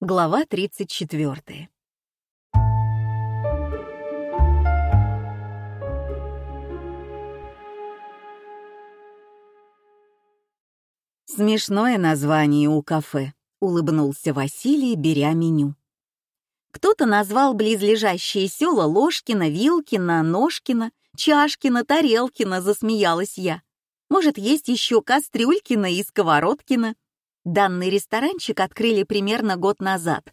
Глава 34. Смешное название у кафе, улыбнулся Василий, беря меню. Кто-то назвал близлежащие села Ложкино, Вилкино, Ножкино, Чашкино, Тарелкино, засмеялась я. Может, есть еще Кастрюлькино и Сковородкино. Данный ресторанчик открыли примерно год назад.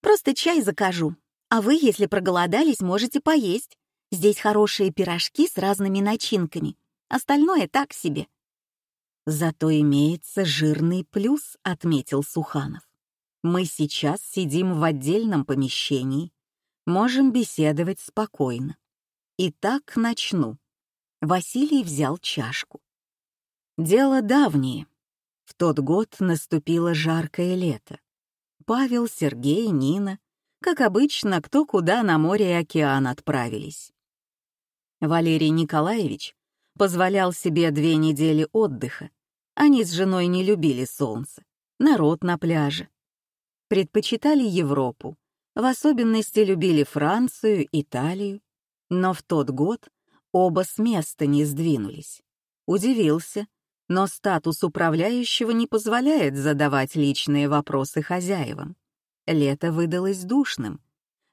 Просто чай закажу. А вы, если проголодались, можете поесть. Здесь хорошие пирожки с разными начинками. Остальное так себе. Зато имеется жирный плюс, отметил Суханов. Мы сейчас сидим в отдельном помещении, можем беседовать спокойно. Итак, начну. Василий взял чашку. Дело давнее. В тот год наступило жаркое лето. Павел, Сергей, Нина, как обычно, кто куда на море и океан отправились. Валерий Николаевич позволял себе две недели отдыха. Они с женой не любили солнце, народ на пляже. Предпочитали Европу, в особенности любили Францию, Италию. Но в тот год оба с места не сдвинулись. Удивился, но статус управляющего не позволяет задавать личные вопросы хозяевам. Лето выдалось душным.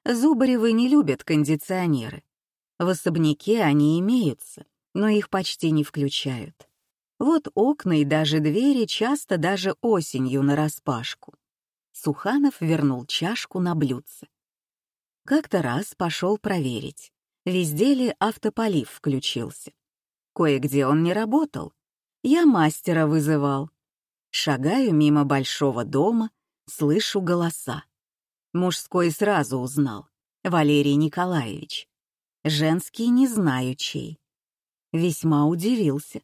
Зубаревы не любят кондиционеры. В особняке они имеются, но их почти не включают. Вот окна и даже двери часто даже осенью нараспашку. Суханов вернул чашку на блюдце. Как-то раз пошел проверить, везде ли автополив включился. Кое-где он не работал, я мастера вызывал. Шагаю мимо большого дома, слышу голоса. Мужской сразу узнал. Валерий Николаевич. Женский не знаю чей. Весьма удивился.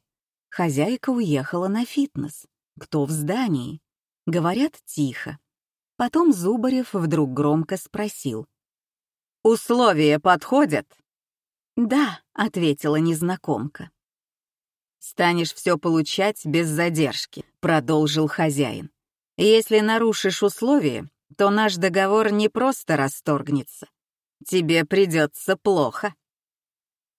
Хозяйка уехала на фитнес. Кто в здании? Говорят тихо. Потом Зубарев вдруг громко спросил. «Условия подходят?» «Да», — ответила незнакомка. «Станешь все получать без задержки», — продолжил хозяин. «Если нарушишь условия, то наш договор не просто расторгнется. Тебе придется плохо».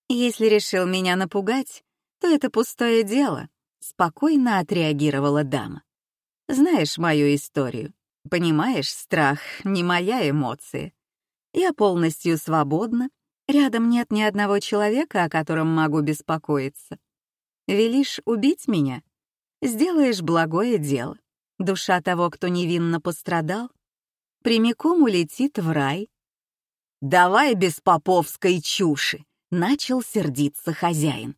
«Если решил меня напугать, то это пустое дело», — спокойно отреагировала дама. «Знаешь мою историю. Понимаешь, страх — не моя эмоция. Я полностью свободна, рядом нет ни одного человека, о котором могу беспокоиться. Велишь убить меня? Сделаешь благое дело. Душа того, кто невинно пострадал, прямиком улетит в рай. «Давай без поповской чуши!» — начал сердиться хозяин.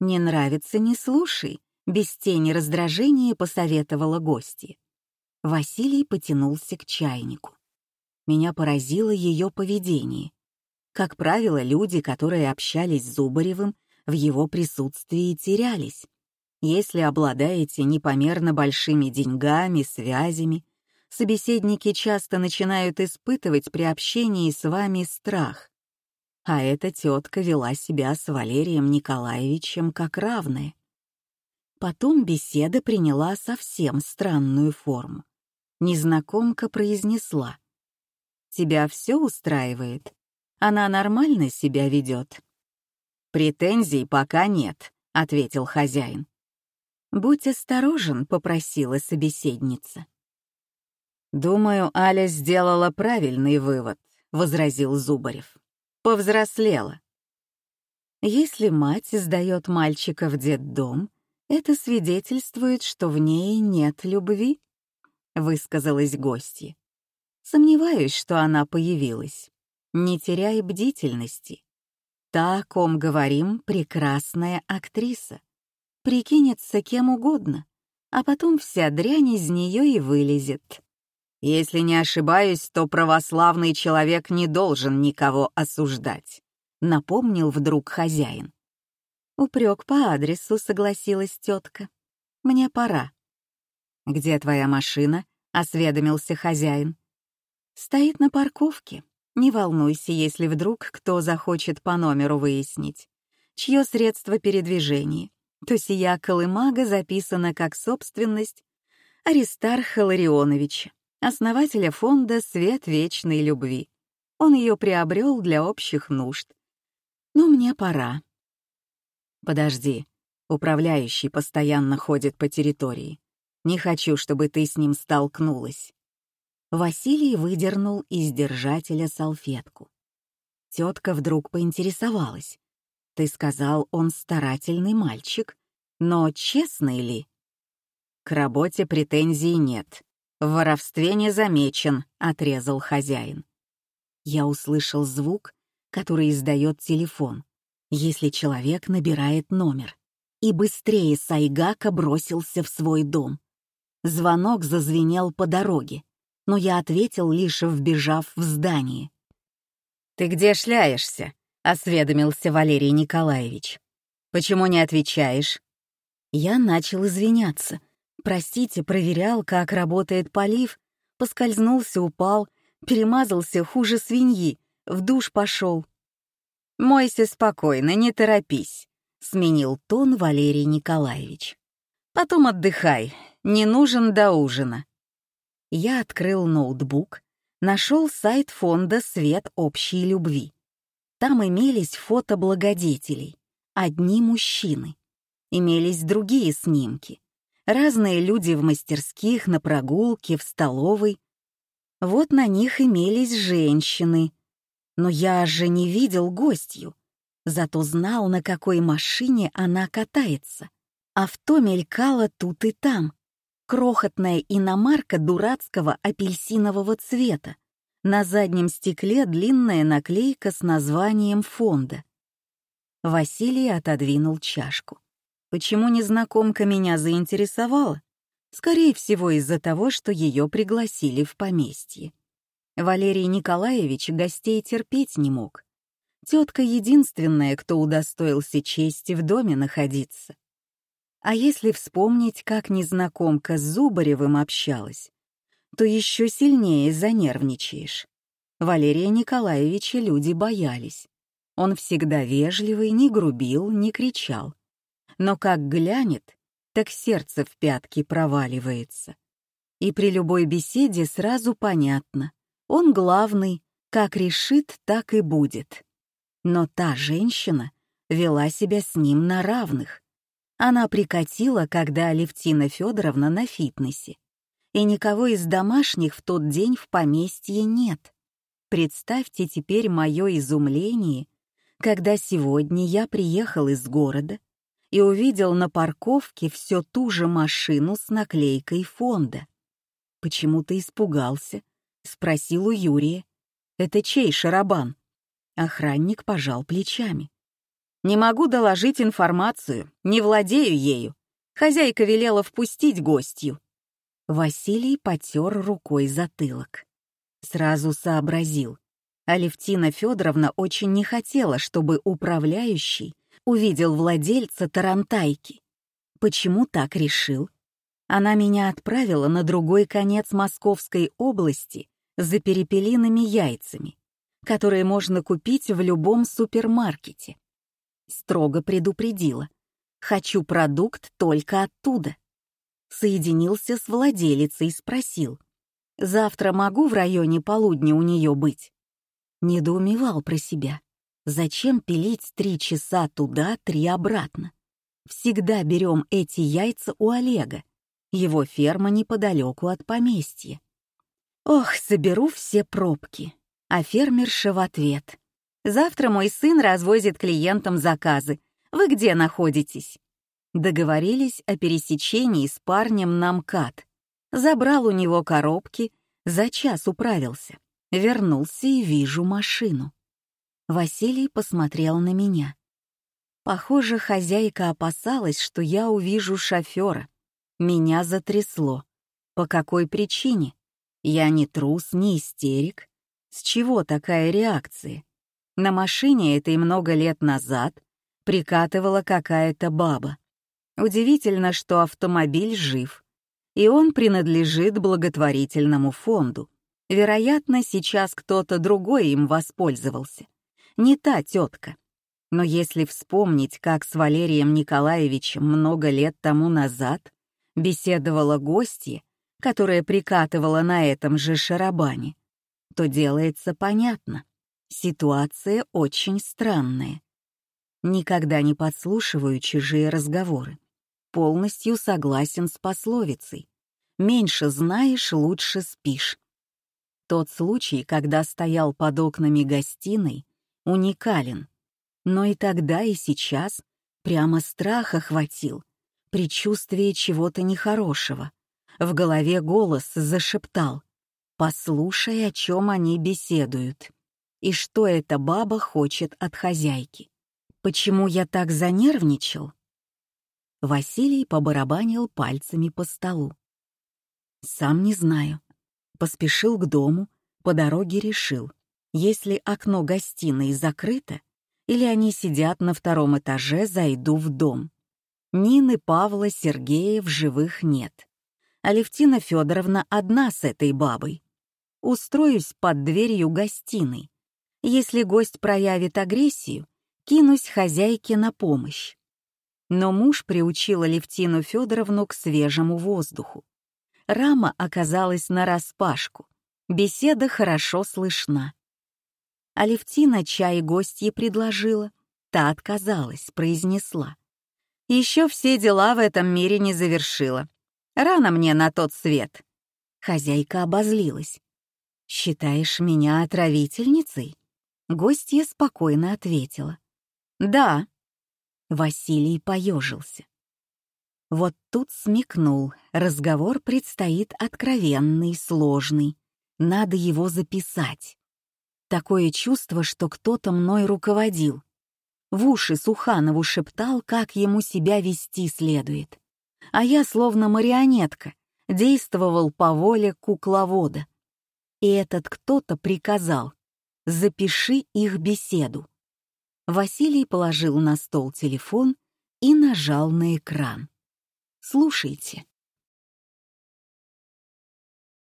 «Не нравится — не слушай», — без тени раздражения посоветовала гостья. Василий потянулся к чайнику. Меня поразило ее поведение. Как правило, люди, которые общались с Зубаревым, в его присутствии терялись. Если обладаете непомерно большими деньгами, связями, собеседники часто начинают испытывать при общении с вами страх. А эта тетка вела себя с Валерием Николаевичем как равная. Потом беседа приняла совсем странную форму. Незнакомка произнесла. «Тебя все устраивает? Она нормально себя ведет?» «Претензий пока нет», — ответил хозяин. «Будь осторожен», — попросила собеседница. «Думаю, Аля сделала правильный вывод», — возразил Зубарев. «Повзрослела». Если мать сдает мальчика в детдом, это свидетельствует, что в ней нет любви, — высказалась гостья. Сомневаюсь, что она появилась. Не теряй бдительности. Та, о ком говорим, прекрасная актриса. Прикинется кем угодно, а потом вся дрянь из нее и вылезет. Если не ошибаюсь, то православный человек не должен никого осуждать, напомнил вдруг хозяин. Упрек по адресу, согласилась тетка. Мне пора. Где твоя машина? осведомился хозяин. Стоит на парковке. Не волнуйся, если вдруг кто захочет по номеру выяснить, чье средство передвижения, то сия колымага записана как собственность Аристарха Ларионовича. основателя фонда «Свет вечной любви». Он ее приобрел для общих нужд. Но мне пора. Подожди. Управляющий постоянно ходит по территории. Не хочу, чтобы ты с ним столкнулась. Василий выдернул из держателя салфетку. Тетка вдруг поинтересовалась. Ты сказал, он старательный мальчик, но честный ли? К работе претензий нет. В воровстве не замечен, отрезал хозяин. Я услышал звук, который издает телефон, если человек набирает номер, и быстрее Сайгака бросился в свой дом. Звонок зазвенел по дороге, но я ответил, лишь вбежав в здание. «Ты где шляешься?» — осведомился Валерий Николаевич. «Почему не отвечаешь?» Я начал извиняться. «Простите, проверял, как работает полив, поскользнулся, упал, перемазался хуже свиньи, в душ пошел». «Мойся спокойно, не торопись», — сменил тон Валерий Николаевич. «Потом отдыхай, не нужен до ужина». Я открыл ноутбук, нашел сайт фонда «Свет общей любви». Там имелись фото благодетелей, одни мужчины. Имелись другие снимки. Разные люди в мастерских, на прогулке, в столовой. Вот на них имелись женщины. Но я же не видел гостью, зато знал, на какой машине она катается. Авто мелькало тут и там. Крохотная иномарка дурацкого апельсинового цвета, на заднем стекле длинная наклейка с названием фонда. Василий отодвинул чашку. Почему незнакомка меня заинтересовала? Скорее всего, из-за того, что ее пригласили в поместье. Валерий Николаевич гостей терпеть не мог. Тетка единственная, кто удостоился чести в доме находиться. А если вспомнить, как незнакомка с Зубаревым общалась, то еще сильнее занервничаешь. Валерия Николаевича люди боялись. Он всегда вежливый, не грубил, не кричал. Но как глянет, так сердце в пятки проваливается. И при любой беседе сразу понятно, он главный, как решит, так и будет. Но та женщина вела себя с ним на равных. Она прикатила, когда Алевтина Федоровна на фитнесе и никого из домашних в тот день в поместье нет. Представьте теперь мое изумление, когда сегодня я приехал из города и увидел на парковке все ту же машину с наклейкой фонда. Почему-то испугался, спросил у Юрия. «Это чей шарабан?» Охранник пожал плечами. «Не могу доложить информацию, не владею ею. Хозяйка велела впустить гостью». Василий потер рукой затылок. Сразу сообразил. Алевтина Федоровна очень не хотела, чтобы управляющий увидел владельца тарантайки. Почему так решил? Она меня отправила на другой конец Московской области за перепелиными яйцами, которые можно купить в любом супермаркете. Строго предупредила. Хочу продукт только оттуда соединился с владелицей и спросил, «Завтра могу в районе полудня у нее быть?» Недоумевал про себя. Зачем пилить три часа туда, три обратно? Всегда берем эти яйца у Олега. Его ферма неподалеку от поместья. Ох, соберу все пробки. А фермерша в ответ. Завтра мой сын развозит клиентам заказы. Вы где находитесь? Договорились о пересечении с парнем на МКАД. Забрал у него коробки, за час управился. Вернулся и вижу машину. Василий посмотрел на меня. Похоже, хозяйка опасалась, что я увижу шофера. Меня затрясло. По какой причине? Я не трус, не истерик. С чего такая реакция? На машине этой много лет назад прикатывала какая-то баба. Удивительно, что автомобиль жив, и он принадлежит благотворительному фонду. Вероятно, сейчас кто-то другой им воспользовался. Не та тетка. Но если вспомнить, как с Валерием Николаевичем много лет тому назад беседовала гостья, которая прикатывала на этом же шарабане, то делается понятно. Ситуация очень странная. Никогда не подслушиваю чужие разговоры. Полностью согласен с пословицей. Меньше знаешь, лучше спишь. Тот случай, когда стоял под окнами гостиной, уникален. Но и тогда, и сейчас прямо страх охватил, предчувствие чего-то нехорошего. В голове голос зашептал «Послушай, о чем они беседуют, и что эта баба хочет от хозяйки». Почему я так занервничал? Василий побарабанил пальцами по столу. Сам не знаю. Поспешил к дому, по дороге решил, если окно гостиной закрыто, или они сидят на втором этаже, зайду в дом. Нины, Павла, Сергея в живых нет. Алевтина Федоровна одна с этой бабой. Устроюсь под дверью гостиной. Если гость проявит агрессию, кинусь хозяйке на помощь. Но муж приучил Алевтину Федоровну к свежему воздуху. Рама оказалась нараспашку, беседа хорошо слышна. Алевтина чай гостье предложила, та отказалась, произнесла. «Еще все дела в этом мире не завершила. Рано мне на тот свет». Хозяйка обозлилась. «Считаешь меня отравительницей?» Гостья спокойно ответила. «Да». Василий поежился. Вот тут смекнул, разговор предстоит откровенный, сложный. Надо его записать. Такое чувство, что кто-то мной руководил. В уши Суханову шептал, как ему себя вести следует. А я, словно марионетка, действовал по воле кукловода. И этот кто-то приказал «запиши их беседу». Василий положил на стол телефон и нажал на экран. «Слушайте».